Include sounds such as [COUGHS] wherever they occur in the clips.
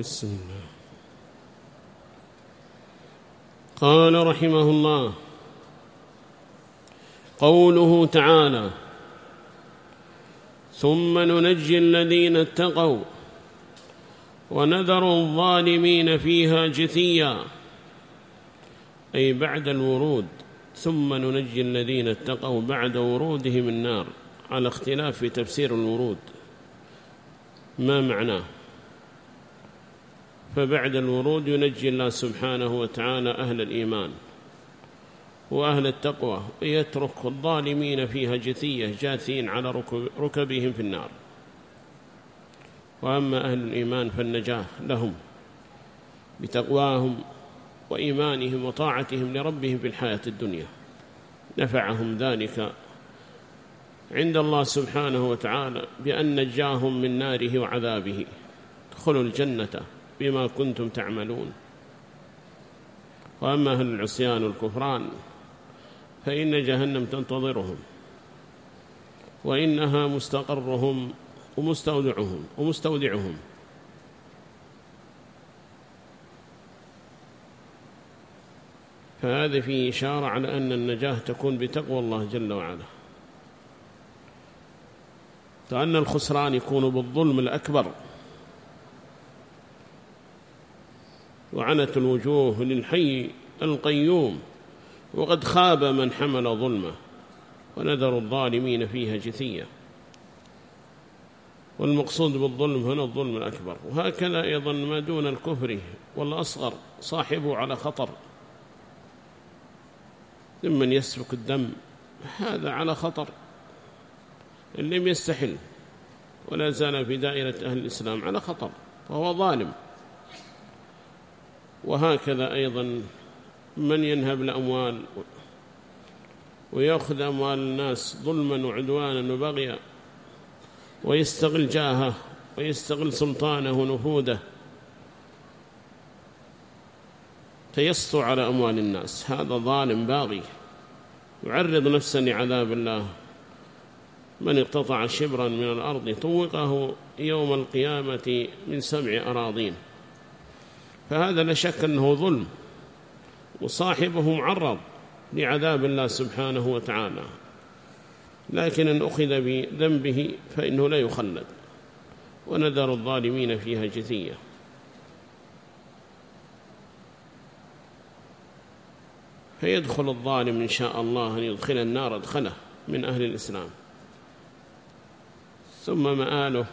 بسم الله قال رحمه الله قوله تعالى ثم ننجي الذين اتقوا ونذر الظالمين فيها جثيا. أي بعد الورود ثم ننجي الذين اتقوا بعد ورودهم النار. على اختلاف في تفسير الورود. ما معناه؟ فبعد الورود ينجي الله سبحانه وتعالى أهل الإيمان وأهل التقوى ويترك الظالمين فيها جثية جاثين على ركبهم في النار. وأما أهل الإيمان فالنجاة لهم بتقواهم وإيمانهم وطاعتهم لربهم في الحياة الدنيا. نفعهم ذلك عند الله سبحانه وتعالى بأن نجاهم من ناره وعذابه. ادخلوا الجنة. بما كنتم تعملون. وأما أهل العصيان والكفران فإن جهنم تنتظرهم وإنها مستقرهم ومستودعهم ومستودعهم. فهذا فيه إشارة على أن النجاة تكون بتقوى الله جل وعلا. فأن الخسران يكون بالظلم الأكبر. وعنت الوجوه للحي القيوم وقد خاب من حمل ظلمه ونذر الظالمين فيها جثية. والمقصود بالظلم هنا الظلم الأكبر. وهكذا أيضا ما دون الكفر والأصغر صاحبه على خطر. ممن يسفك الدم هذا على خطر. إن لم يستحل ولا زال في دائرة أهل الإسلام على خطر فهو ظالم. وهكذا أيضا من ينهب الأموال ويأخذ أموال الناس ظلما وعدوانا وبغيا ويستغل جاهه ويستغل سلطانه ونفوذه تيسطو على أموال الناس. هذا ظالم باغي. يعرض نفسا لعذاب الله. من اقتطع شبرا من الأرض طوقه يوم القيامة من سبع أراضين. فهذا لا شك أنه ظلم وصاحبه معرض لعذاب الله سبحانه وتعالى. لكن أن أخذ بذنبه فإنه لا يخلد ونذر الظالمين فيها جثية. فيدخل الظالم إن شاء الله أن يدخل النار أدخله من أهل الإسلام. ثم مآله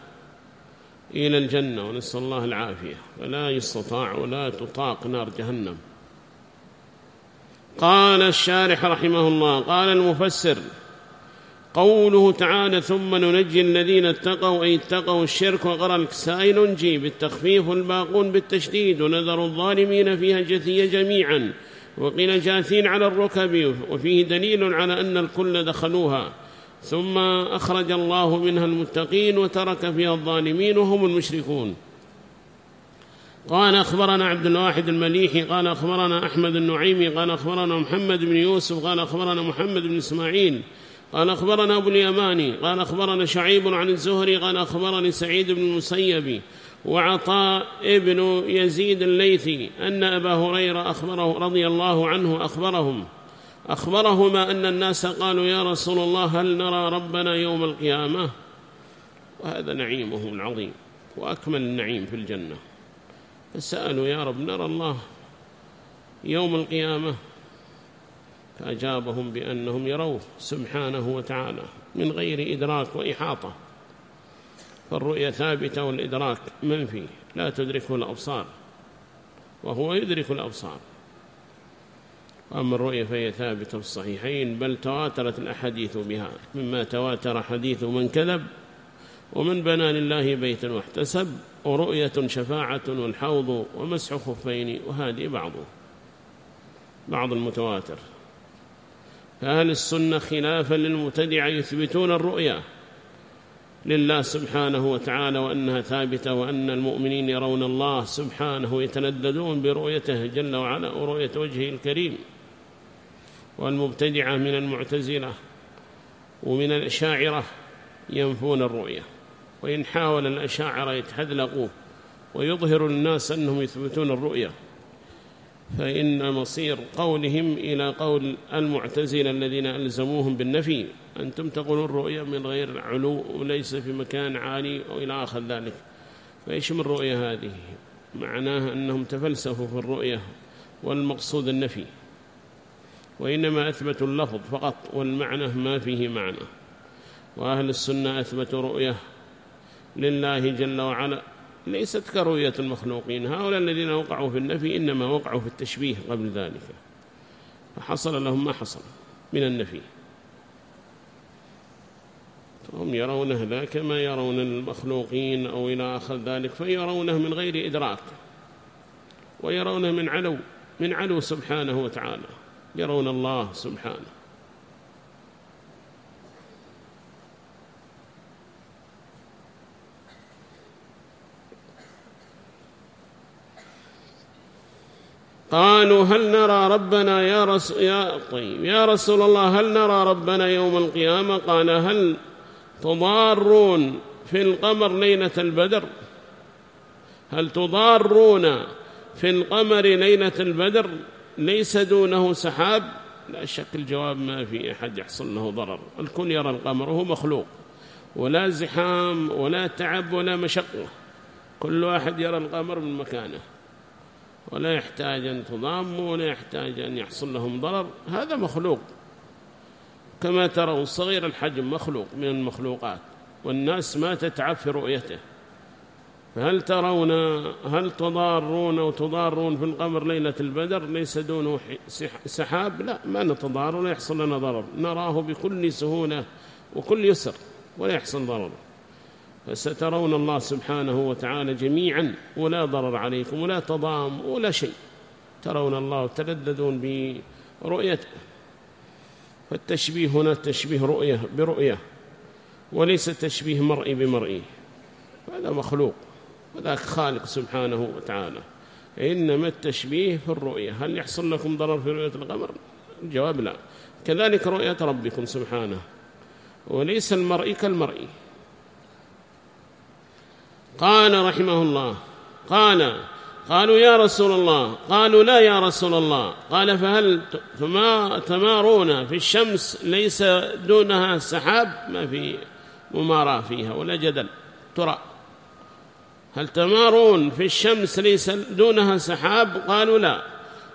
إلى الجنة ونسأل الله العافية. ولا يستطاع ولا تطاق نار جهنم. قال الشارح رحمه الله قال المفسر قوله تعالى ثم ننجي الذين اتقوا أي اتقوا الشرك وقرى الكساء ننجي بالتخفيف والباقون بالتشديد ونذر الظالمين فيها جثية جميعا وقيل جاثين على الركب وفيه دليل على أن الكل دخلوها ثم أخرج الله منها المتقين وترك فيها الظالمين وهم المشركون. قال أخبرنا عبد الواحد المليحي قال أخبرنا أحمد النعيمي قال أخبرنا محمد بن يوسف قال أخبرنا محمد بن إسماعيل قال أخبرنا أبو اليماني قال أخبرنا شعيب عن الزهري قال أخبرني سعيد بن المسيب وعطاء ابن يزيد الليثي أن أبا هريرة أخبره رضي الله عنه أخبرهم. أخبرهما أن الناس قالوا يا رسول الله هل نرى ربنا يوم القيامة؟ وهذا نعيمه العظيم وأكمل النعيم في الجنة. فسألوا يا رب نرى الله يوم القيامة؟ فأجابهم بأنهم يروه سبحانه وتعالى من غير إدراك وإحاطة. فالرؤية ثابتة والإدراك منفي لا تدركه الأبصار وهو يدرك الأبصار. أما الرؤية فهي ثابتة في الصحيحين بل تواترت الأحاديث بها مما تواتر حديث من كذب ومن بنى لله بيتا واحتسب ورؤية شفاعة والحوض ومسح خفين وهذه بعض بعض المتواتر. فأهل السنة خلافا للمتدع يثبتون الرؤيا لله سبحانه وتعالى وأنها ثابتة وأن المؤمنين يرون الله سبحانه يتنددون برؤيته جل وعلا ورؤية وجهه الكريم. والمبتدعة من المعتزلة ومن الأشاعرة ينفون الرؤية وإن حاول الأشاعرة يتحذلقوا ويظهر الناس أنهم يثبتون الرؤية. فإن مصير قولهم إلى قول المعتزلة الذين ألزموهم بالنفي أنتم تقولون الرؤية من غير علو وليس في مكان عالي وإلى آخر ذلك. فإيش من الرؤية هذه؟ معناها أنهم تفلسفوا في الرؤية والمقصود النفي. وإنما أثبتوا اللفظ فقط والمعنى ما فيه معنى. وأهل السنة أثبتوا رؤية لله جل وعلا ليست كرؤية المخلوقين. هؤلاء الذين وقعوا في النفي إنما وقعوا في التشبيه قبل ذلك. فحصل لهم ما حصل من النفي. هم يرونه لا كما يرون المخلوقين أو إلى آخر ذلك فيرونه من غير إدراك ويرونه من علو من علو سبحانه وتعالى. يرون الله سبحانه. قالوا هل نرى ربنا يا رسول يا طيب يا رسول الله هل نرى ربنا يوم القيامة؟ قال هل تضارون في القمر ليلة البدر؟ هل تضارون في القمر ليلة البدر؟ ليس دونه سحاب. لا شك الجواب ما في أحد يحصل له ضرر. الكل يرى القمر وهو مخلوق. ولا زحام ولا تعب ولا مشقة. كل واحد يرى القمر من مكانه. ولا يحتاج أن تضاموا ولا يحتاج أن يحصل لهم ضرر. هذا مخلوق. كما ترون صغير الحجم مخلوق من المخلوقات. والناس ما تتعب في رؤيته. فهل ترون هل تضارون وتضارون في القمر ليلة البدر؟ ليس دونه سحاب؟ لا ما نتضار ولا يحصل لنا ضرر. نراه بكل سهولة وكل يسر ولا يحصل ضرر. فسترون الله سبحانه وتعالى جميعا ولا ضرر عليكم ولا تضام ولا شيء. ترون الله وتلذذون برؤيته. فالتشبيه هنا تشبيه رؤية برؤية وليس تشبيه مرئي بمرئي هذا مخلوق. وذاك خالق سبحانه وتعالى. إنما التشبيه في الرؤية. هل يحصل لكم ضرر في رؤية القمر؟ الجواب لا. كذلك رؤية ربكم سبحانه. وليس المرئي كالمرئي قال رحمه الله. قال قالوا يا رسول الله. قالوا لا يا رسول الله. قال فهل تمارون في الشمس ليس دونها سحاب؟ ما في مماراة فيها ولا جدل. ترى. هل تمارون في الشمس ليس دونها سحاب؟ قالوا لا.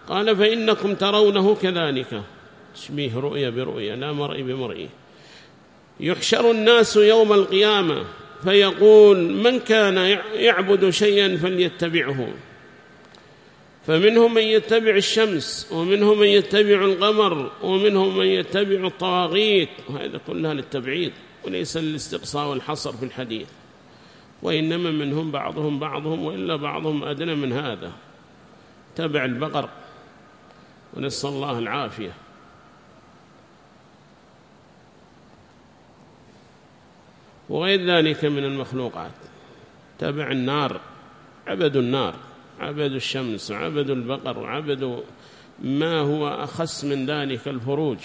قال فإنكم ترونه كذلك. تشبيه رؤية برؤية لا مرئي بمرئي يحشر الناس يوم القيامة فيقول من كان يعبد شيئا فليتبعه. فمنهم من يتبع الشمس ومنهم من يتبع القمر ومنهم من يتبع الطواغيت. وهذا كلها للتبعيد وليس للاستقصاء والحصر في الحديث. وإنما منهم بعضهم بعضهم وإلا بعضهم أدنى من هذا. تبع البقر. ونسأل الله العافية. وغير ذلك من المخلوقات. تبع النار. عبدوا النار. عبدوا الشمس. وعبدوا البقر. وعبدوا ما هو أخص من ذلك الفروج.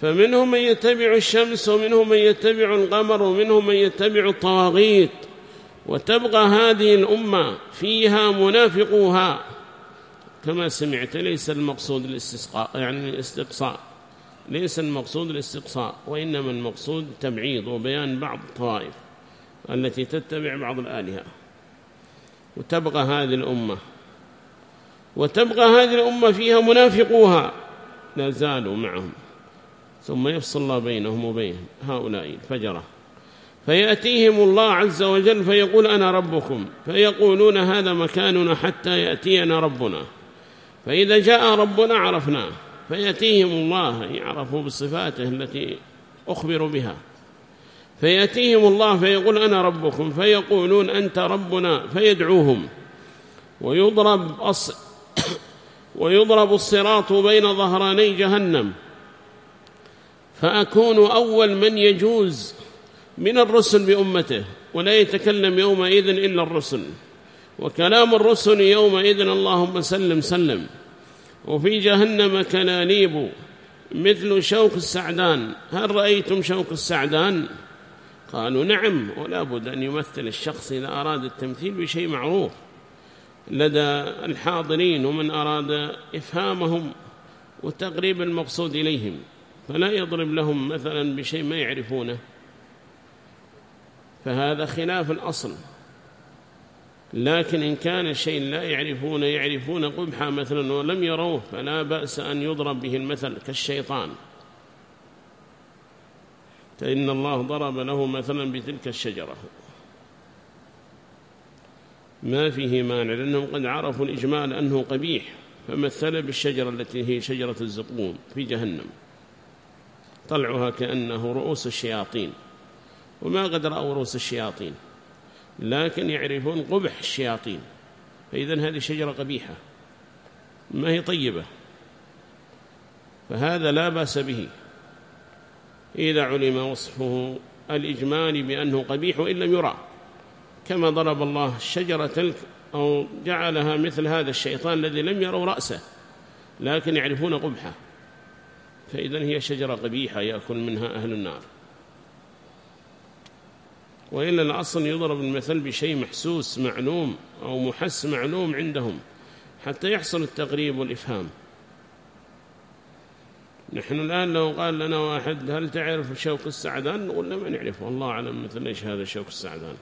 فمنهم من يتبع الشمس ومنهم من يتبع القمر ومنهم من يتبع الطواغيت. وتبقى هذه الأمة فيها منافقوها. كما سمعت ليس المقصود الاستسقاء يعني الاستقصاء. ليس المقصود الاستقصاء وإنما المقصود تبعيض وبيان بعض الطوائف التي تتبع بعض الآلهة. وتبقى هذه الأمة. وتبقى هذه الأمة فيها منافقوها. لا زالوا معهم. ثم يفصل الله بينهم وبين هؤلاء الفجرة. فيأتيهم الله عز وجل فيقول أنا ربكم. فيقولون هذا مكاننا حتى يأتينا ربنا. فإذا جاء ربنا عرفناه فيأتيهم الله يعرفوا بصفاته التي أخبروا بها. فيأتيهم الله فيقول أنا ربكم. فيقولون أنت ربنا. فيدعوهم. ويضرب أص [COUGHS] ويضرب الصراط بين ظهراني جهنم. فأكون أول من يجوز من الرسل بأمته ولا يتكلم يومئذ إلا الرسل. وكلام الرسل يومئذ اللهم سلم سلم. وفي جهنم كنانيب مثل شوك السعدان. هل رأيتم شوك السعدان؟ قالوا نعم ولا بد أن يمثل الشخص إذا أراد التمثيل بشيء معروف. لدى الحاضرين ومن أراد إفهامهم وتقريب المقصود إليهم. فلا يضرب لهم مثلا بشيء ما يعرفونه. فهذا خلاف الأصل. لكن إن كان الشيء لا يعرفون يعرفون قبحا مثلا ولم يروه فلا بأس أن يضرب به المثل كالشيطان. فإن الله ضرب له مثلا بتلك الشجرة. ما فيه مانع لأنهم قد عرفوا الإجمال أنه قبيح فمثل بالشجرة التي هي شجرة الزقوم في جهنم. طلعها كأنه رؤوس الشياطين. وما قد رأوا رؤوس الشياطين لكن يعرفون قبح الشياطين. فإذا هذه شجرة قبيحة ما هي طيبة. فهذا لا بأس به. إذا علم وصفه الإجمال بأنه قبيح وإن لم يرى. كما ضرب الله الشجرة تلك أو جعلها مثل هذا الشيطان الذي لم يروا رأسه لكن يعرفون قبحه. فإذا هي شجرة قبيحة يأكل منها أهل النار. وإلا الأصل يضرب المثل بشيء محسوس معلوم أو محس معلوم عندهم حتى يحصل التقريب والإفهام. نحن الآن لو قال لنا واحد هل تعرف شوك السعدان؟ نقول ما نعرفه. الله أعلم مثل إيش هذا شوك السعدان.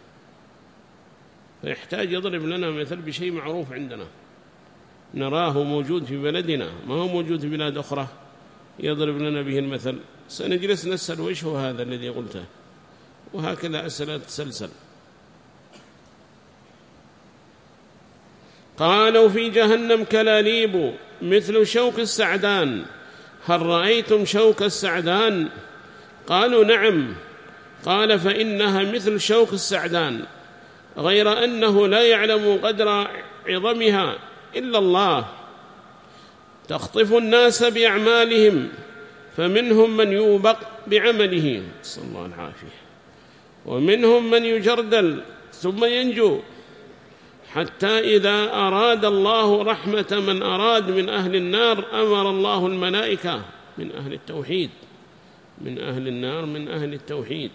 فيحتاج يضرب لنا مثل بشيء معروف عندنا. نراه موجود في بلدنا. ما هو موجود في بلاد أخرى؟ يضرب لنا به المثل. سنجلس نسأل وإيش هو هذا الذي قلته؟ وهكذا أسئلة تسلسل. قالوا في جهنم كلاليب مثل شوك السعدان. هل رأيتم شوك السعدان؟ قالوا نعم. قال فإنها مثل شوك السعدان غير أنه لا يعلم قدر عظمها إلا الله. تخطف الناس بأعمالهم فمنهم من يوبق بعمله. صلى الله العافية. ومنهم من يجردل ثم ينجو. حتى إذا أراد الله رحمة من أراد من أهل النار أمر الله الملائكة من أهل التوحيد. من أهل النار من أهل التوحيد.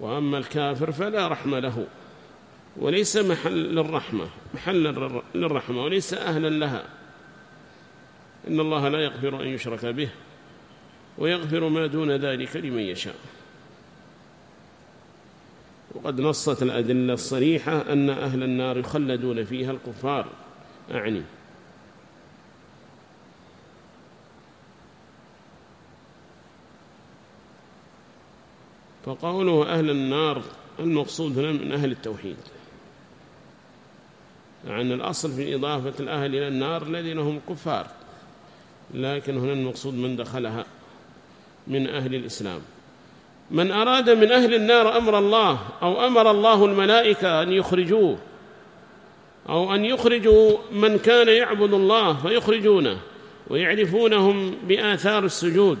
وأما الكافر فلا رحمة له. وليس محل للرحمة محل للرحمة وليس أهلا لها. إن الله لا يغفر أن يشرك به ويغفر ما دون ذلك لمن يشاء. وقد نصت الأدلة الصريحة أن أهل النار يخلدون فيها الكفار. أعني. فقوله أهل النار المقصود هنا من أهل التوحيد. يعني الأصل في إضافة الأهل إلى النار الذين هم كفار لكن هنا المقصود من دخلها من أهل الإسلام. من أراد من أهل النار أمر الله أو أمر الله الملائكة أن يخرجوه أو أن يخرجوا من كان يعبد الله فيخرجونه ويعرفونهم بآثار السجود.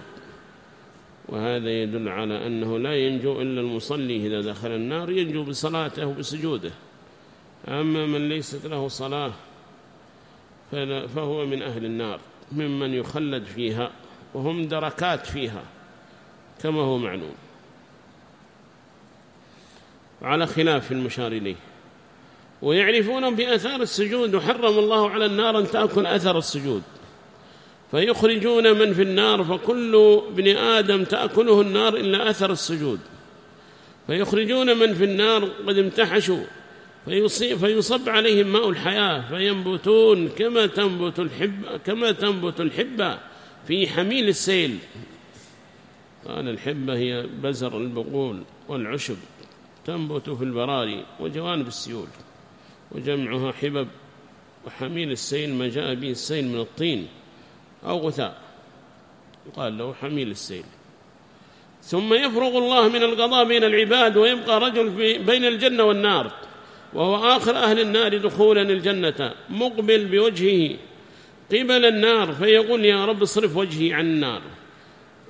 وهذا يدل على أنه لا ينجو إلا المصلي إذا دخل النار ينجو بصلاته وبسجوده. أما من ليست له صلاة فهو من أهل النار ممن يخلد فيها وهم دركات فيها كما هو معلوم. على خلاف المشار إليه. ويعرفون بأثار السجود وحرم الله على النار أن تأكل أثر السجود. فيخرجون من في النار فكل ابن آدم تأكله النار إلا أثر السجود. فيخرجون من في النار قد امتحشوا فيصب عليهم ماء الحياة فينبتون كما تنبت الحبة كما تنبت الحبة في حميل السيل. قال الحبة هي بزر البقول والعشب تنبت في البراري وجوانب السيول وجمعها حبب وحميل السيل ما جاء به السيل من الطين أو غثاء. قال له حميل السيل. ثم يفرغ الله من القضاء بين العباد ويبقى رجل بين الجنة والنار. وهو آخر أهل النار دخولا الجنة مقبل بوجهه قبل النار فيقول يا رب اصرف وجهي عن النار.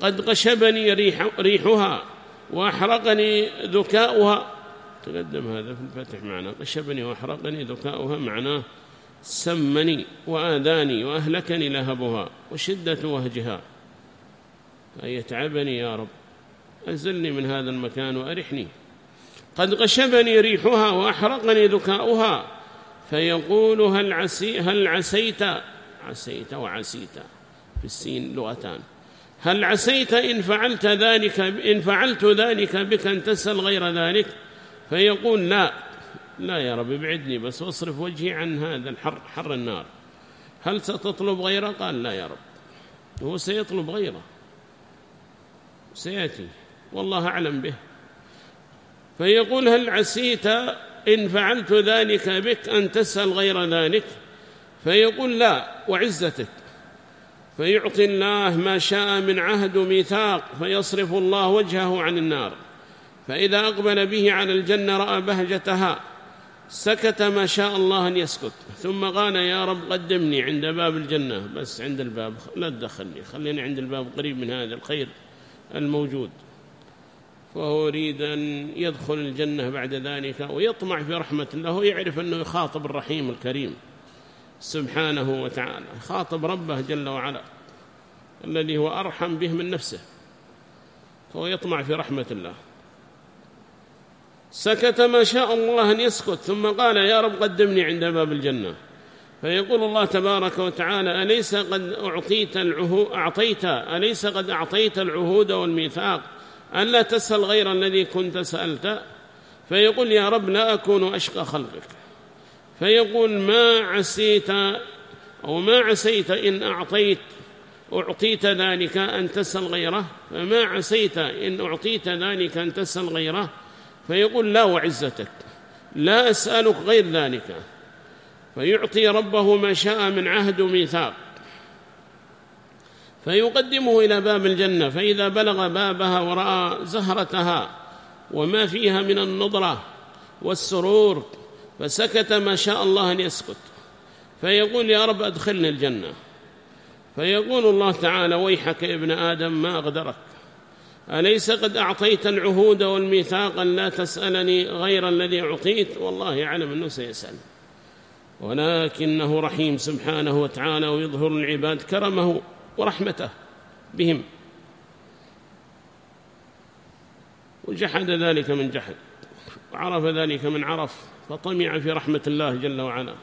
قد قشبني ريح ريحها وأحرقني ذكاؤها. تقدم هذا في الفتح معنا غشبني وأحرقني ذكاؤها معناه سمني وآذاني وأهلكني لهبها وشدة وهجها. فيتعبني يا رب. أزلني من هذا المكان وأرحني. قد غشبني ريحها وأحرقني ذكاؤها فيقول هل, عسي هل عسيت؟ عسيت وعسيت. في السين لغتان. هل عسيت إن فعلت ذلك إن فعلت ذلك بك أن تسأل غير ذلك؟ فيقول لا. لا يا رب ابعدني بس واصرف وجهي عن هذا الحر حر النار. هل ستطلب غيره؟ قال لا يا رب. هو سيطلب غيره. سيأتي. والله أعلم به. فيقول هل عسيت إن فعلت ذلك بك أن تسأل غير ذلك؟ فيقول لا وعزتك. فيعطي الله ما شاء من عهد وميثاق فيصرف الله وجهه عن النار. فإذا أقبل به على الجنة رأى بهجتها سكت ما شاء الله أن يسكت. ثم قال يا رب قدمني عند باب الجنة بس عند الباب لا تدخلني خليني عند الباب قريب من هذا الخير الموجود. وهو يريد أن يدخل الجنة بعد ذلك ويطمع في رحمة الله ويعرف أنه يخاطب الرحيم الكريم سبحانه وتعالى. خاطب ربه جل وعلا الذي هو أرحم به من نفسه فهو يطمع في رحمة الله. سكت ما شاء الله أن يسكت ثم قال يا رب قدمني عند باب الجنة. فيقول الله تبارك وتعالى أليس قد أعطيت العهود أعطيت أليس قد أعطيت العهود والميثاق؟ ألا تسأل غير الذي كنت سألت. فيقول يا رب لا أكون أشقى خلقك. فيقول ما عسيت أو ما عسيت إن أعطيت أعطيت ذلك أن تسأل غيره. فما عسيت إن أعطيت ذلك أن تسأل غيره. فيقول لا وعزتك. لا أسألك غير ذلك. فيعطي ربه ما شاء من عهد وميثاق. فيقدمه إلى باب الجنة فإذا بلغ بابها ورأى زهرتها وما فيها من النضرة والسرور فسكت ما شاء الله أن يسكت. فيقول يا رب أدخلني الجنة. فيقول الله تعالى ويحك يا ابن آدم ما أغدرك. أليس قد أعطيت العهود والميثاق لا تسألني غير الذي أعطيت والله يعلم أنه سيسأل. ولكنه رحيم سبحانه وتعالى ويظهر العباد كرمه. ورحمته بهم. وجحد ذلك من جحد وعرف ذلك من عرف فطمع في رحمة الله جل وعلا.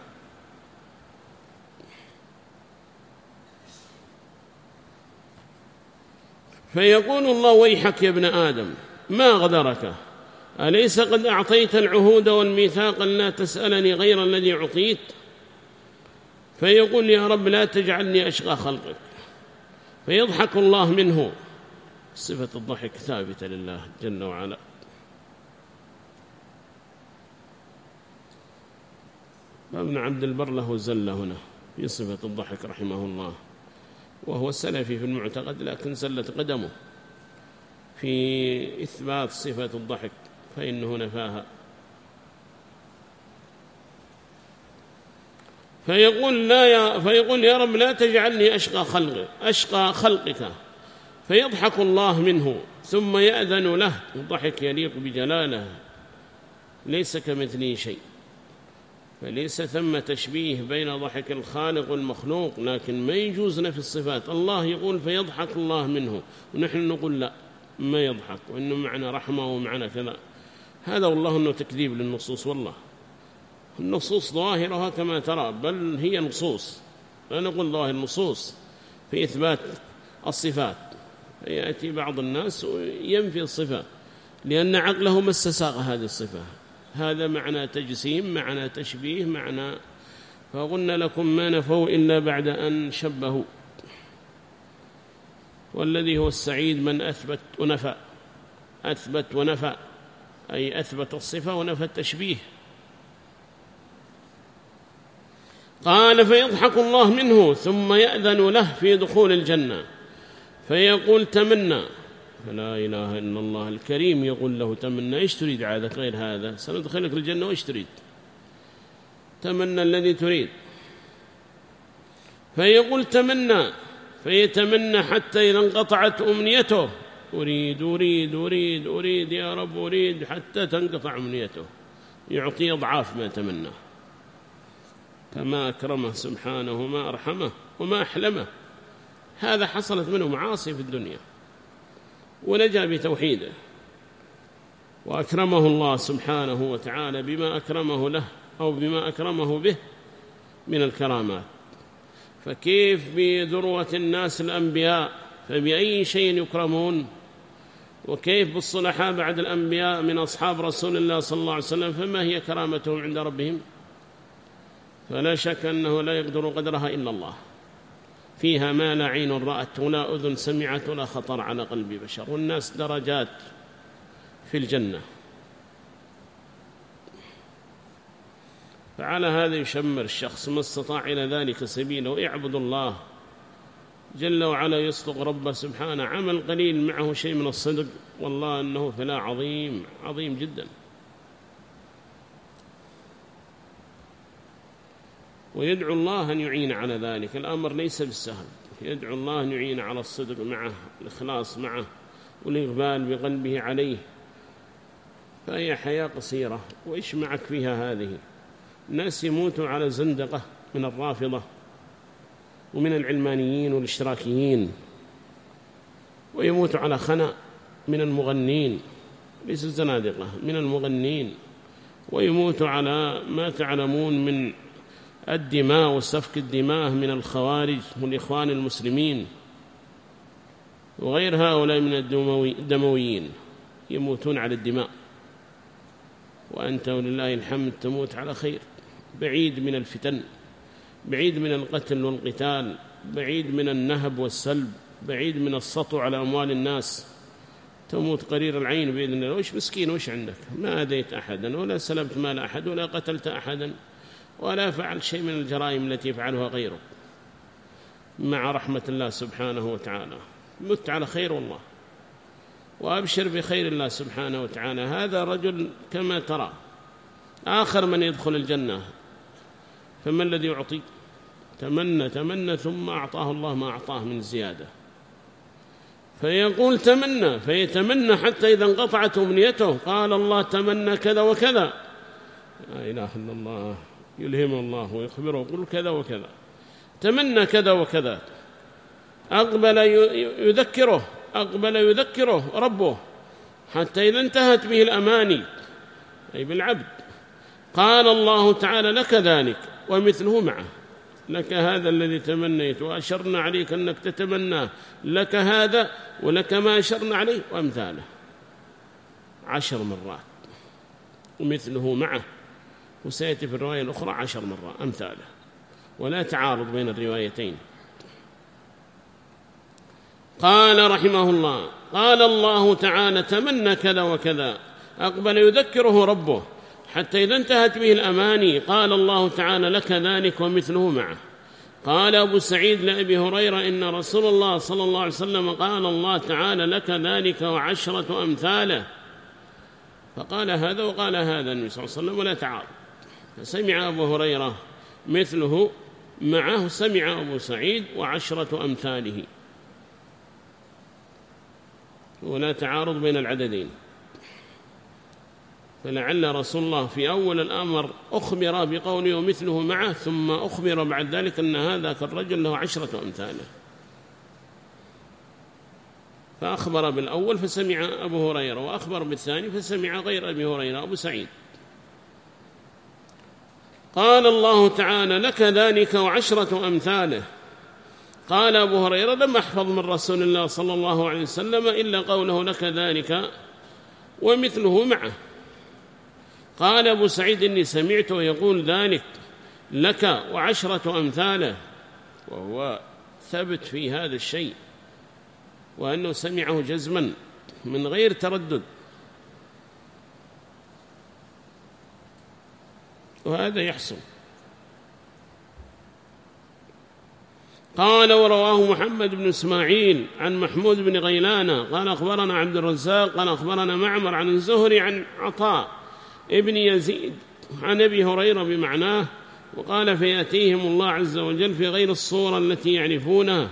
فيقول الله ويحك يا ابن آدم ما غدرك؟ أليس قد أعطيت العهود والميثاق لا تسألني غير الذي أعطيت؟ فيقول يا رب لا تجعلني أشقى خلقك. فيضحك الله منه. صفة الضحك ثابتة لله جل وعلا. ابن عبد البر له زلة هنا في صفة الضحك رحمه الله. وهو السلفي في المعتقد لكن زلت قدمه. في إثبات صفة الضحك فإنه نفاها فيقول لا يا فيقول يا رب لا تجعلني أشقى خلقك أشقى خلقك. فيضحك الله منه ثم يأذن له الضحك يليق بجلاله. ليس كمثله شيء. فليس ثم تشبيه بين ضحك الخالق والمخلوق لكن ما يجوز نفي الصفات. الله يقول فيضحك الله منه ونحن نقول لا ما يضحك وإنه معنى رحمة ومعنى كذا. هذا والله أنه تكذيب للنصوص والله. النصوص ظاهرها كما ترى بل هي نصوص. لا نقول ظاهر نصوص. في إثبات الصفات. يأتي بعض الناس وينفي الصفة لأن عقله ما استساغ هذه الصفة. هذا معنى تجسيم معنى تشبيه معنى فقلنا لكم ما نفوا إلا بعد أن شبهوا. والذي هو السعيد من أثبت ونفى. أثبت ونفى أي أثبت الصفة ونفى التشبيه. قال فيضحك الله منه ثم يأذن له في دخول الجنة. فيقول تمنى. فلا إله إلا الله الكريم يقول له تمنى إيش تريد عادك غير هذا؟ سندخلك الجنة وإيش تريد؟ تمنى الذي تريد. فيقول تمنى فيتمنى حتى إذا انقطعت أمنيته. أريد أريد أريد أريد يا رب أريد حتى تنقطع أمنيته. يعطي أضعاف ما تمنى. كما أكرمه سبحانه وما أرحمه وما أحلمه. هذا حصلت منه معاصي في الدنيا ونجا بتوحيده وأكرمه الله سبحانه وتعالى بما أكرمه له أو بما أكرمه به من الكرامات. فكيف بذروة الناس الأنبياء؟ فبأي شيء يكرمون؟ وكيف بالصلحاء بعد الأنبياء من أصحاب رسول الله صلى الله عليه وسلم؟ فما هي كرامتهم عند ربهم؟ فلا شك أنه لا يقدر قدرها إلا الله. فيها ما لا عين رأت ولا أذن سمعت ولا خطر على قلب بشر. والناس درجات في الجنة. فعلى هذا يشمر الشخص ما استطاع إلى ذلك سبيله ويعبد الله جل وعلا يصدق ربه سبحانه. عمل قليل معه شيء من الصدق والله أنه فلا عظيم عظيم جدا. ويدعو الله أن يعين على ذلك. الأمر ليس بالسهل. يدعو الله أن يعين على الصدق معه الإخلاص معه والإقبال بقلبه عليه. فهي حياة قصيرة وإيش معك فيها هذه. الناس يموتوا على زندقة من الرافضة ومن العلمانيين والاشتراكيين ويموت على خنأ من المغنين ليس الزنادقة من المغنين ويموت على ما تعلمون من الدماء وسفك الدماء من الخوارج والإخوان المسلمين. وغير هؤلاء من الدمويين يموتون على الدماء. وأنت ولله الحمد تموت على خير. بعيد من الفتن بعيد من القتل والقتال بعيد من النهب والسلب بعيد من السطو على أموال الناس. تموت قرير العين بإذن الله. وش مسكين؟ وش عندك؟ ما أذيت أحدا ولا سلبت مال أحد ولا قتلت أحدا. ولا فعل شيء من الجرائم التي يفعلها غيره. مع رحمة الله سبحانه وتعالى. مت على خير والله. وأبشر بخير الله سبحانه وتعالى. هذا رجل كما ترى. آخر من يدخل الجنة. فما الذي يعطي؟ تمنى تمنى ثم أعطاه الله ما أعطاه من زيادة. فيقول تمنى فيتمنى حتى إذا انقطعت أمنيته. قال الله تمنى كذا وكذا. لا إله إلا الله. يلهم الله ويخبره يقول كذا وكذا. تمنى كذا وكذا. أقبل يذكره أقبل يذكره ربه حتى إذا انتهت به الأماني أي بالعبد. قال الله تعالى لك ذلك ومثله معه. لك هذا الذي تمنيت وأشرنا عليك أنك تتمناه لك هذا ولك ما أشرنا عليه وأمثاله. عشر مرات. ومثله معه. وسيأتي في الرواية الأخرى عشر مرات أمثالة. ولا تعارض بين الروايتين. قال رحمه الله قال الله تعالى تمنى كذا وكذا. أقبل يذكره ربه. حتى إذا انتهت به الأماني قال الله تعالى لك ذلك ومثله معه. قال أبو سعيد لأبي هريرة إن رسول الله صلى الله عليه وسلم قال الله تعالى لك ذلك وعشرة أمثالة. فقال هذا وقال هذا النبي صلى الله عليه وسلم ولا تعارض. فسمع أبو هريرة مثله معه سمع أبو سعيد وعشرة أمثاله. ولا تعارض بين العددين. فلعل رسول الله في أول الأمر أخبر بقوله ومثله معه ثم أخبر بعد ذلك أن هذا الرجل له عشرة أمثاله. فأخبر بالأول فسمع أبو هريرة وأخبر بالثاني فسمع غير أبي هريرة أبو سعيد. قال الله تعالى لك ذلك وعشرة أمثاله. قال أبو هريرة لم أحفظ من رسول الله صلى الله عليه وسلم إلا قوله لك ذلك ومثله معه. قال أبو سعيد إني سمعته يقول ذلك لك وعشرة أمثاله وهو ثبت في هذا الشيء وأنه سمعه جزما من غير تردد. وهذا يحصل. قال ورواه محمد بن إسماعيل عن محمود بن غيلانة قال أخبرنا عبد الرزاق قال أخبرنا معمر عن الزهري عن عطاء ابن يزيد عن أبي هريرة بمعناه وقال فيأتيهم الله عز وجل في غير الصورة التي يعرفونها.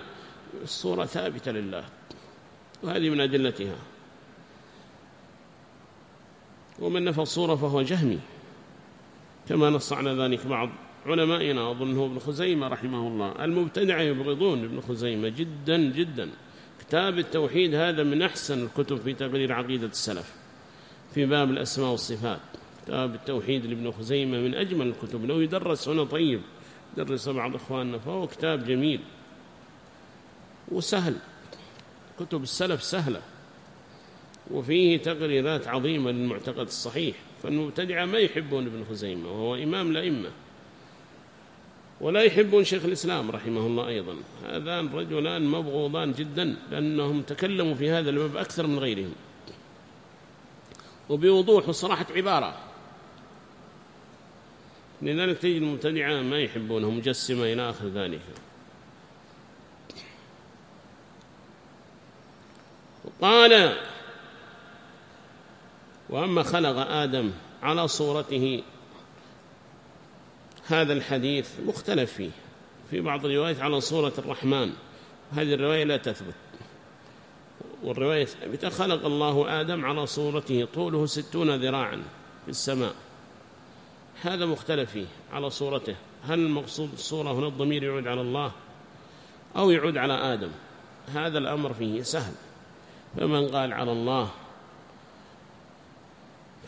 الصورة ثابتة لله. وهذه من أدلتها. ومن نفى الصورة فهو جهمي. كما نص على ذلك بعض علمائنا أظنه ابن خزيمة رحمه الله. المبتدع يبغضون ابن خزيمة جدا جدا. كتاب التوحيد هذا من أحسن الكتب في تقرير عقيدة السلف. في باب الأسماء والصفات. كتاب التوحيد لابن خزيمة من أجمل الكتب. لو يدرس هنا طيب. يدرس بعض إخواننا فهو كتاب جميل. وسهل. كتب السلف سهلة. وفيه تقريرات عظيمة للمعتقد الصحيح. فالمبتدعة ما يحبون ابن خزيمة وهو إمام الأئمة ولا يحبون شيخ الإسلام رحمه الله أيضا. هذان رجلان مبغوضان جدا لأنهم تكلموا في هذا الباب أكثر من غيرهم. وبوضوح وصراحة عبارة. لذلك تجد المبتدعة ما يحبونه مجسمة إلى آخر ذلك. قال وأما خلق آدم على صورته هذا الحديث مختلف فيه. في بعض الروايات على صورة الرحمن. هذه الرواية لا تثبت. والرواية ثابتة خلق الله آدم على صورته طوله ستون ذراعا في السماء. هذا مختلف فيه على صورته. هل المقصود الصورة هنا الضمير يعود على الله أو يعود على آدم؟ هذا الأمر فيه سهل. فمن قال على الله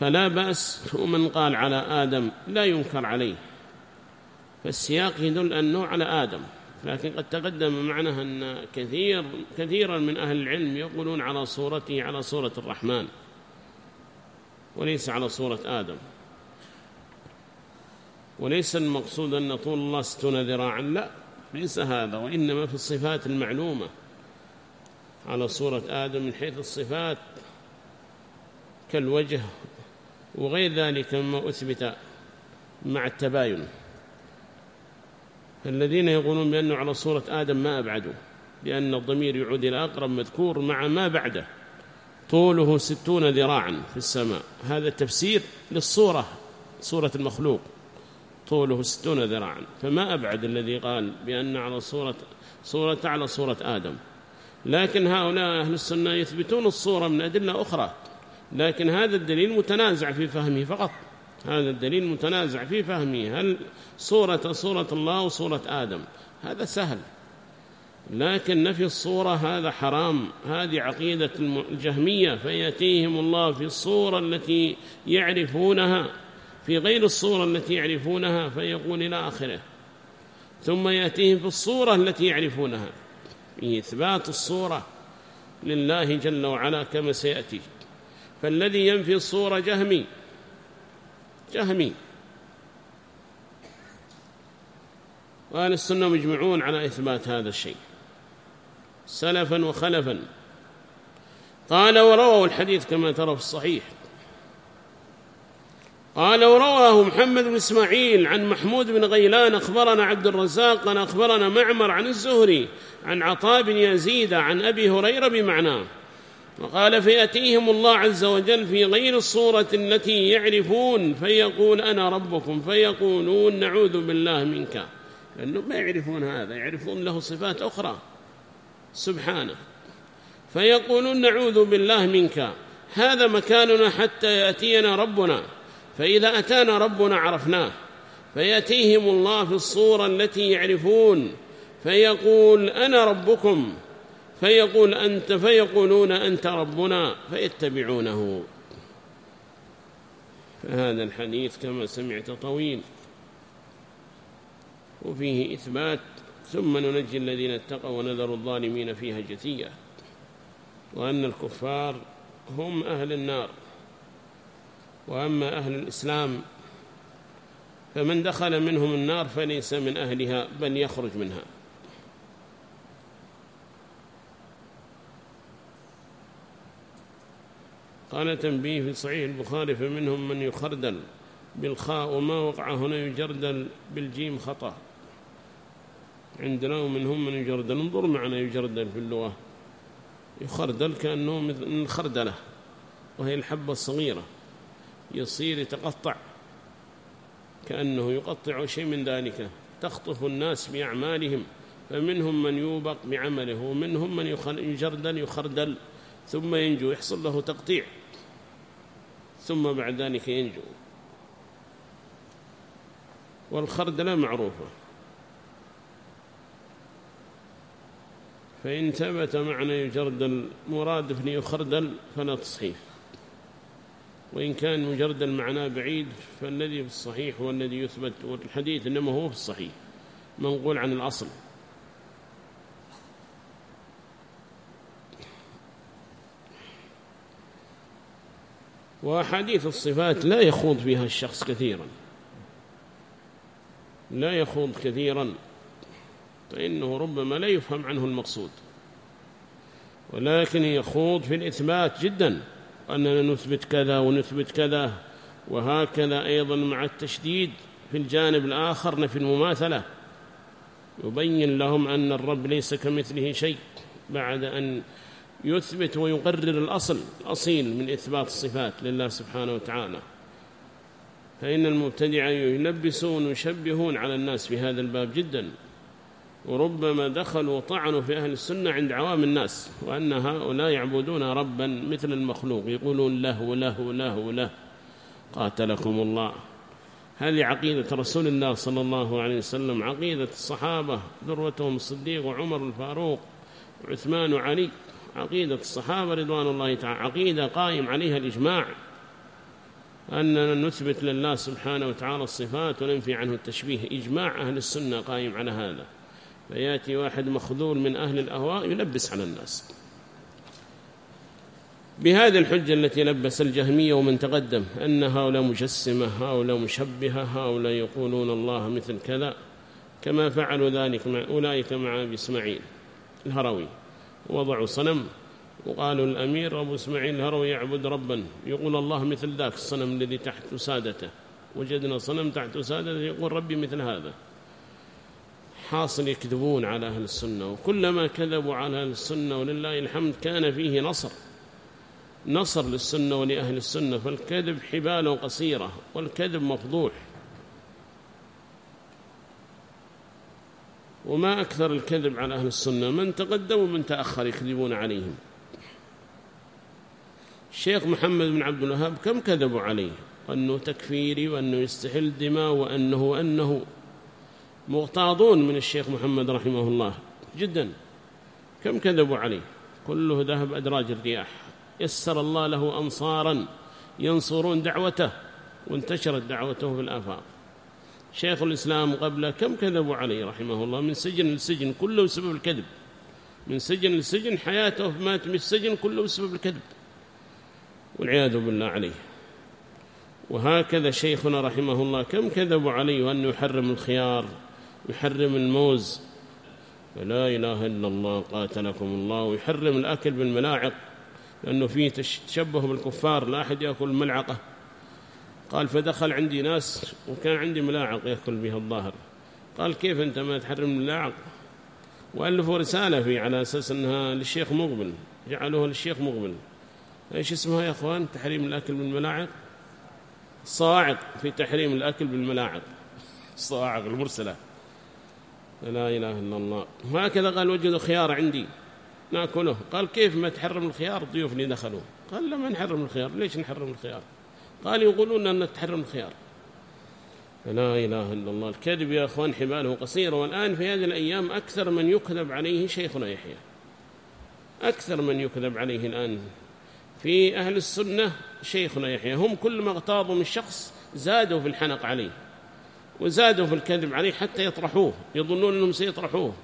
فلا بأس ومن قال على آدم لا ينكر عليه. فالسياق يدل أنه على آدم لكن قد تقدم معنا أن كثير كثيرا من أهل العلم يقولون على صورته على صورة الرحمن وليس على صورة آدم. وليس المقصود أن طول الله ستون ذراعا لا ليس هذا وإنما في الصفات المعلومة. على صورة آدم من حيث الصفات كالوجه وغير ذلك مما أثبت مع التباين. الذين يقولون بأنه على صورة آدم ما أبعدوا لأن الضمير يعود إلى أقرب مذكور مع ما بعده. طوله ستون ذراعا في السماء. هذا تفسير للصورة صورة المخلوق. طوله ستون ذراعا. فما أبعد الذي قال بأن على صورة صورة على صورة آدم. لكن هؤلاء أهل السنة يثبتون الصورة من أدلة أخرى. لكن هذا الدليل متنازع في فهمه فقط. هذا الدليل متنازع في فهمه. هل صورة صورة الله وصورة آدم؟ هذا سهل. لكن نفي الصورة هذا حرام. هذه عقيدة الجهمية فيأتيهم الله في الصورة التي يعرفونها في غير الصورة التي يعرفونها فيقول إلى آخره. ثم يأتيهم في الصورة التي يعرفونها. إثبات الصورة لله جل وعلا كما سيأتي. فالذي ينفي الصورة جهمي. جهمي. وأهل السنة مجمعون على إثبات هذا الشيء. سلفا وخلفا. قال ورووا الحديث كما ترى في الصحيح. قال ورواه محمد بن إسماعيل عن محمود بن غيلان أخبرنا عبد الرزاق قال أخبرنا معمر عن الزهري عن عطاء بن يزيد عن أبي هريرة بمعناه. وقال فيأتيهم الله عز وجل في غير الصورة التي يعرفون فيقول أنا ربكم. فيقولون نعوذ بالله منك. لأنهم ما يعرفون هذا يعرفون له صفات أخرى. سبحانه. فيقولون نعوذ بالله منك. هذا مكاننا حتى يأتينا ربنا. فإذا أتانا ربنا عرفناه. فيأتيهم الله في الصورة التي يعرفون. فيقول أنا ربكم. فيقول أنت فيقولون أنت ربنا فيتبعونه. فهذا الحديث كما سمعت طويل وفيه إثبات. ثم ننجي الذين اتقوا ونذر الظالمين فيها جثية وأن الكفار هم أهل النار. وأما أهل الإسلام فمن دخل منهم النار فليس من أهلها بل يخرج منها. قال تنبيه في صحيح البخاري فمنهم من يخردل بالخاء وما وقع هنا يجردل بالجيم خطأ. عندنا ومنهم من يجردل. انظر معنا يجردل في اللغة. يخردل كأنه مثل الخردلة وهي الحبة الصغيرة. يصير يتقطع كأنه يقطع شيء من ذلك. تخطف الناس بأعمالهم. فمنهم من يوبق بعمله ومنهم من يجردل يخردل. ثم ينجو يحصل له تقطيع. ثم بعد ذلك ينجو. والخردلة معروفة فإن ثبت معنى يجرد المرادف ليخردل فلا تصحيح. وإن كان مجرد المعنى بعيد فالذي في الصحيح هو الذي يثبت والحديث إنما هو في الصحيح. منقول عن الأصل. وأحاديث الصفات لا يخوض فيها الشخص كثيرا. لا يخوض كثيرا. فإنه ربما لا يفهم عنه المقصود. ولكن يخوض في الإثبات جدا. أننا نثبت كذا ونثبت كذا. وهكذا أيضا مع التشديد في الجانب الآخر نفي المماثلة. يبين لهم أن الرب ليس كمثله شيء بعد أن يثبت ويقرر الأصل الأصيل من إثبات الصفات لله سبحانه وتعالى. فإن المبتدع يلبسون ويشبهون على الناس في هذا الباب جدا. وربما دخلوا وطعنوا في أهل السنة عند عوام الناس وأن هؤلاء يعبدون ربا مثل المخلوق يقولون له وله وله وله قاتلكم الله. هذه عقيدة رسول الله صلى الله عليه وسلم عقيدة الصحابة ذروتهم الصديق وعمر الفاروق وعثمان وعلي. عقيدة الصحابة رضوان الله تعالى عقيدة قائم عليها الإجماع أننا نثبت لله سبحانه وتعالى الصفات وننفي عنه التشبيه. إجماع أهل السنة قائم على هذا. فيأتي واحد مخذول من أهل الأهواء يلبس على الناس. بهذه الحجة التي لبس الجهمية ومن تقدم أن هؤلاء مجسمة هؤلاء مشبهة هؤلاء يقولون الله مثل كذا كما فعلوا ذلك مع أولئك مع إسماعيل الهروي. وضعوا صنم. وقالوا الأمير أبو إسماعيل الهروي يعبد ربا. يقول الله مثل ذاك الصنم الذي تحت سادته. وجدنا صنم تحت سادته يقول ربي مثل هذا. حاصل يكذبون على أهل السنة. وكلما كذبوا على أهل السنة ولله الحمد كان فيه نصر. نصر للسنة ولأهل السنة. فالكذب حبال قصيرة والكذب مفضوح. وما أكثر الكذب على أهل السنة من تقدم ومن تأخر يكذبون عليهم. الشيخ محمد بن عبد الوهاب كم كذبوا عليه؟ وأنه تكفيري وأنه يستحل دماء وأنه وأنه مغتاظون من الشيخ محمد رحمه الله. جدا. كم كذبوا عليه؟ كله ذهب أدراج الرياح. يسر الله له أنصارا ينصرون دعوته وانتشرت دعوته في الآفاق. شيخ الإسلام قبله كم كذبوا عليه رحمه الله؟ من سجن لسجن كله بسبب الكذب. من سجن لسجن حياته مات من السجن كله بسبب الكذب. والعياذ بالله عليه. وهكذا شيخنا رحمه الله كم كذبوا عليه أنه يحرم الخيار يحرم الموز. ولا إله إلا الله قاتلكم الله. ويحرم الأكل بالملاعق لأنه فيه تشبه بالكفار. لا أحد يأكل ملعقة. قال فدخل عندي ناس وكان عندي ملاعق يأكل بها الظاهر. قال كيف أنت ما تحرم الملاعق؟ وألفوا رسالة فيه على أساس أنها للشيخ مقبل جعلوها للشيخ مقبل إيش اسمها يا أخوان؟ تحريم الأكل بالملاعق؟ صاعق في تحريم الأكل بالملاعق. الصواعق المرسلة. لا إله إلا الله. وهكذا قال وجدوا خيار عندي. نأكله. قال كيف ما تحرم الخيار؟ الضيوف اللي دخلوا قال لا ما نحرم الخيار. ليش نحرم الخيار؟ قال يقولون أن تحرم الخيار. لا إله إلا الله. الكذب يا أخوان حباله قصيرة والآن في هذه الأيام أكثر من يكذب عليه شيخنا يحيى. أكثر من يكذب عليه الآن. في أهل السنة شيخنا يحيى هم كل ما اغتاظوا من شخص زادوا في الحنق عليه وزادوا في الكذب عليه حتى يطرحوه يظنون أنهم سيطرحوه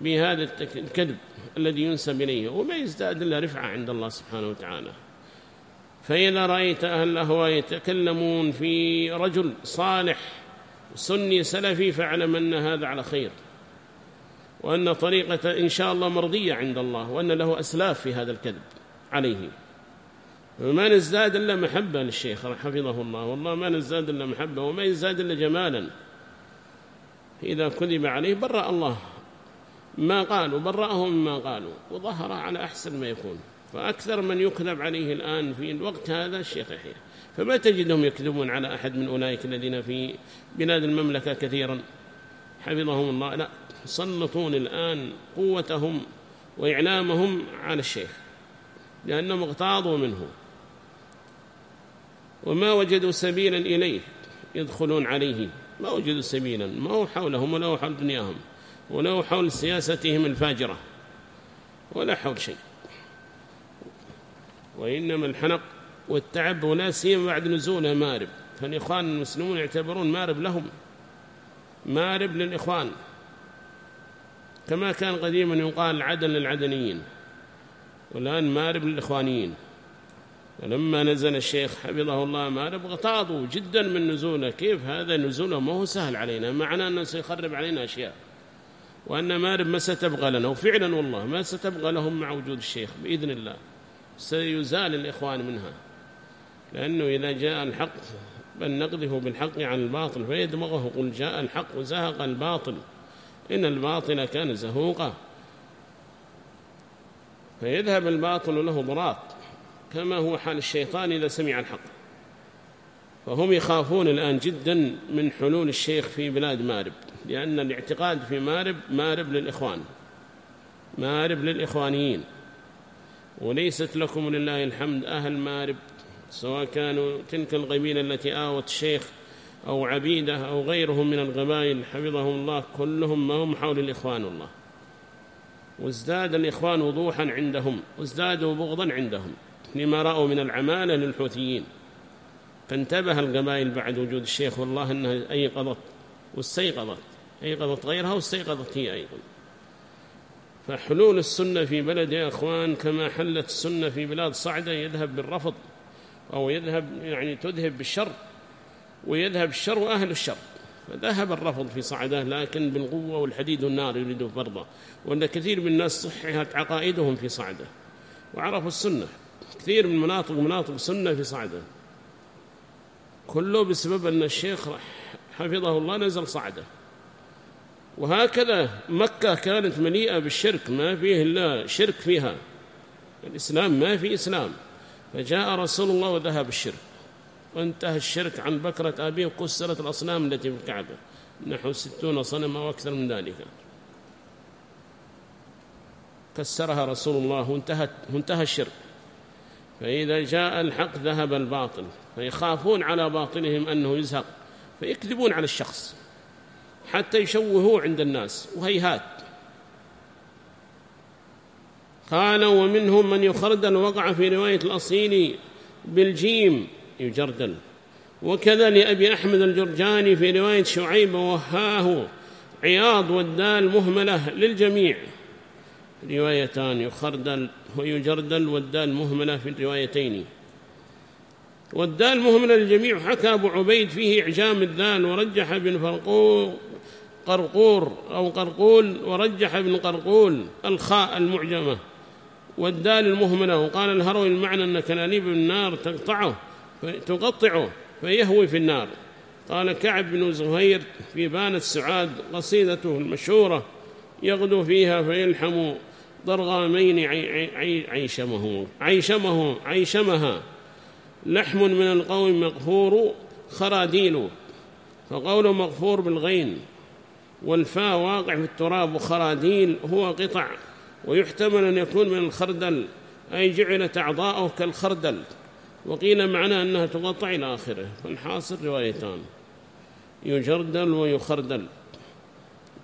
بهذا الكذب الذي ينسب إليه وما يزداد إلا رفعة عند الله سبحانه وتعالى. فإذا رأيت أهل الأهواء يتكلمون في رجل صالح سني سلفي فاعلم أن هذا على خير وأن طريقة إن شاء الله مرضية عند الله وأن له أسلاف في هذا الكذب عليه. وما نزداد إلا محبة للشيخ حفظه الله والله ما نزداد إلا محبة وما يزداد إلا جمالا. إذا كذب عليه برأ الله ما قالوا برأهم مما قالوا وظهر على أحسن ما يكون. فأكثر من يكذب عليه الآن في الوقت هذا الشيخ يحيى. فما تجدهم يكذبون على أحد من أولئك الذين في بلاد المملكة كثيرا؟ حفظهم الله. لا سلطون الآن قوتهم وإعلامهم على الشيخ لأنهم اغتاظوا منه. وما وجدوا سبيلا إليه يدخلون عليه. ما وجدوا سبيلا ما هو حولهم ولا هو حول دنياهم ولا هو حول سياستهم الفاجرة ولا حول شيء. وإنما الحنق والتعب ولا سيما بعد نزول مارب. فالإخوان المسلمون يعتبرون مارب لهم مارب للإخوان. كما كان قديما يقال عدن للعدنيين والآن مارب للإخوانيين. ولما نزل الشيخ حفظه الله مارب اغتاظوا جدا من نزوله كيف هذا نزوله ما هو سهل علينا. معناه أنه سيخرب علينا أشياء. وأن مارب ما ستبقى لنا. وفعلا والله ما ستبقى لهم مع وجود الشيخ بإذن الله. سيزال الإخوان منها لأنه إذا جاء الحق بل نقذف بالحق عن الباطل فيدمغه قل جاء الحق وزهق الباطل إن الباطل كان زهوقا. فيذهب الباطل له ضراط كما هو حال الشيطان إذا سمع الحق. فهم يخافون الآن جدا من حلول الشيخ في بلاد مارب لأن الاعتقاد في مارب مارب للإخوان مارب للإخوانيين. وليست لكم لله الحمد أهل مارب سواء كانوا تلك القبيلة التي آوت الشيخ أو عبيدة أو غيرهم من القبائل حفظهم الله كلهم ما هم حول الإخوان الله. وازداد الإخوان وضوحا عندهم وازدادوا بغضا عندهم لما رأوا من العمالة للحوثيين. فانتبه القبائل بعد وجود الشيخ والله أنها أيقظت واستيقظت أيقظت غيرها واستيقظت هي أيضا. فحلول السنة في بلد يا أخوان كما حلت السنة في بلاد صعدة يذهب بالرفض أو يذهب يعني تذهب بالشر ويذهب الشر وأهل الشر. فذهب الرفض في صعدة لكن بالقوة والحديد والنار يريدوا فرضه. وأن كثير من الناس صححت عقائدهم في صعدة وعرفوا السنة. كثير من مناطق مناطق سنة في صعدة. كله بسبب أن الشيخ حفظه الله نزل صعدة. وهكذا مكة كانت مليئة بالشرك ما فيه إلا شرك فيها. الإسلام ما في إسلام. فجاء رسول الله وذهب الشرك. وانتهى الشرك عن بكرة أبيه وكسرت الأصنام التي في الكعبة. نحو ستون صنم أو أكثر من ذلك. كسرها رسول الله وانتهت وانتهى الشرك. فإذا جاء الحق ذهب الباطل. فيخافون على باطلهم أنه يزهق فيكذبون على الشخص. حتى يشوهوه عند الناس وهيهات. قال ومنهم من يخردل وقع في رواية الأصيل بالجيم يجردل وكذا لأبي أحمد الجرجاني في رواية شعيب وهاه عياض والدال مهملة للجميع. روايتان يخردل ويجردل والدال مهملة في الروايتين. والدال مهملة للجميع حكى أبو عبيد فيه إعجام الدال ورجح ابن قرقور أو قرقول ورجح ابن قرقول الخاء المعجمة والدال المهملة وقال الهروي المعنى أن كنانيب النار تقطعه تقطعه فيهوي في النار. قال كعب بن زهير في بان السعاد قصيدته المشهورة يغدو فيها فيلحم ضرغامين عيشمه عيشمه عيشمها. لحم من القوم مغفور خراديل فقول مغفور بالغين. والفاء واقع في التراب وخراديل هو قطع ويحتمل أن يكون من الخردل أي جعلت أعضاؤه كالخردل. وقيل معنى أنها تقطع إلى آخره فالحاصل روايتان. يجردل ويخردل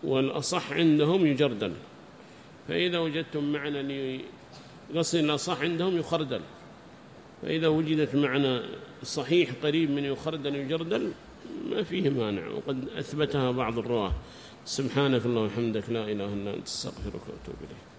والأصح عندهم يجردل. فإذا وجدتم معنى قصد الأصح عندهم يخردل. فإذا وجدت معنى صحيح قريب من يخردل يجردل ما فيه مانع وقد أثبتها بعض الرواة. سبحانك اللهم وبحمدك لا إله إلا أنت أستغفرك وأتوب إليك.